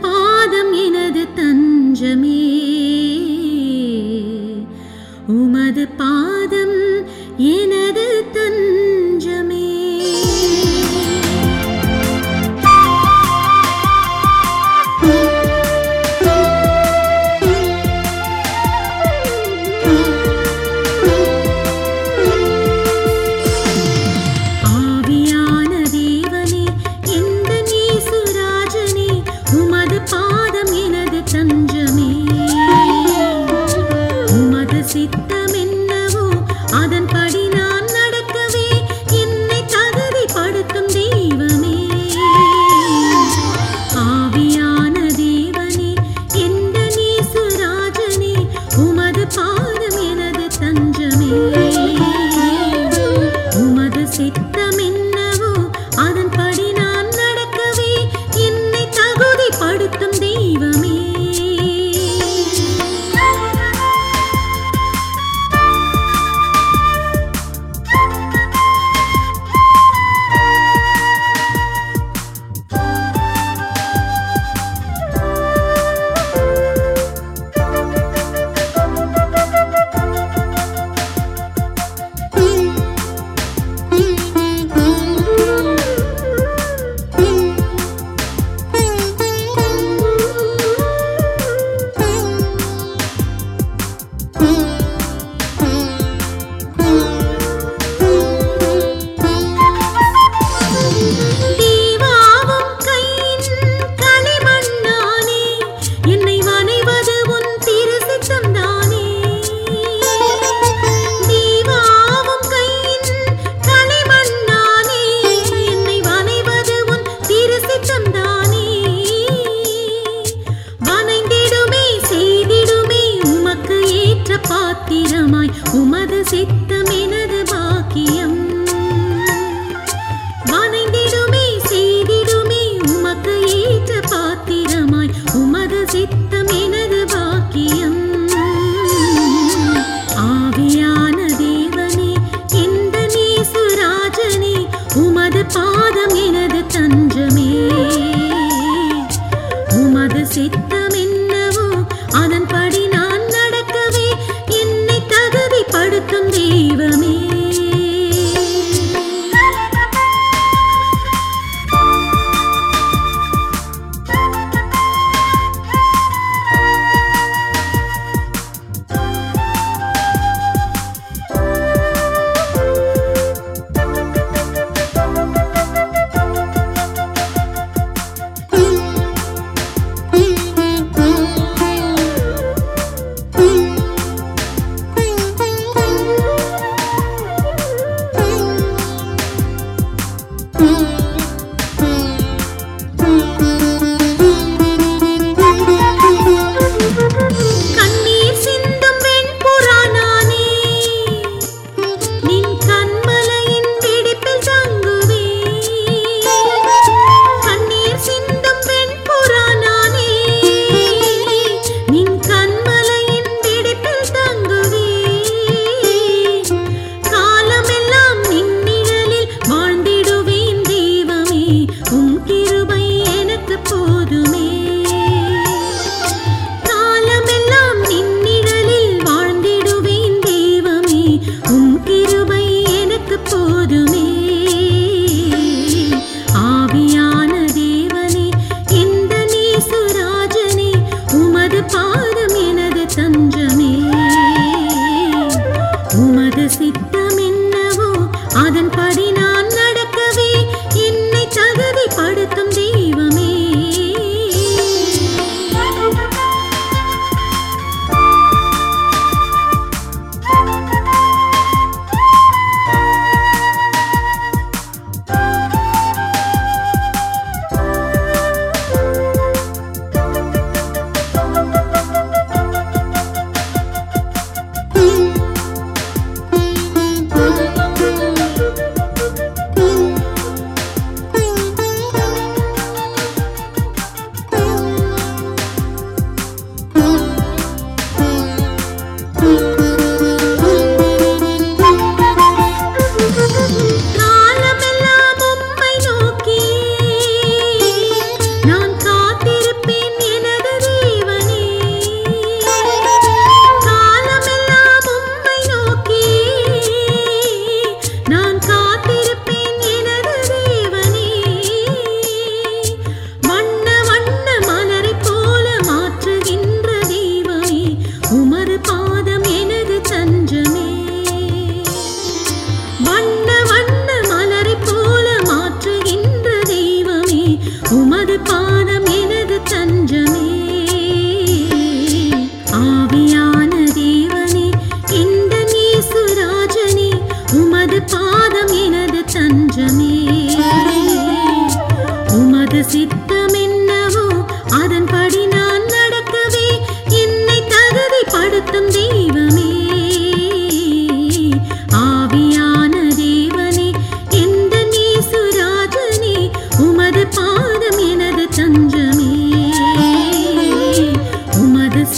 பாதம் எனது தஞ்சமே. உமது பா மாத்திரமாய் உமது சித்தம் எனது பாக்கியம். வனைந்திடுமே செய்திடுமே உமக்கு ஏற்ற பாத்திரமாய் உமது சித்தம் எனது பாக்கியம். ஆவியான தேவனே எந்த நேசுராஜனே உமது பாதம் எனது தஞ்சமே. உமது சித்த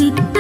चित्त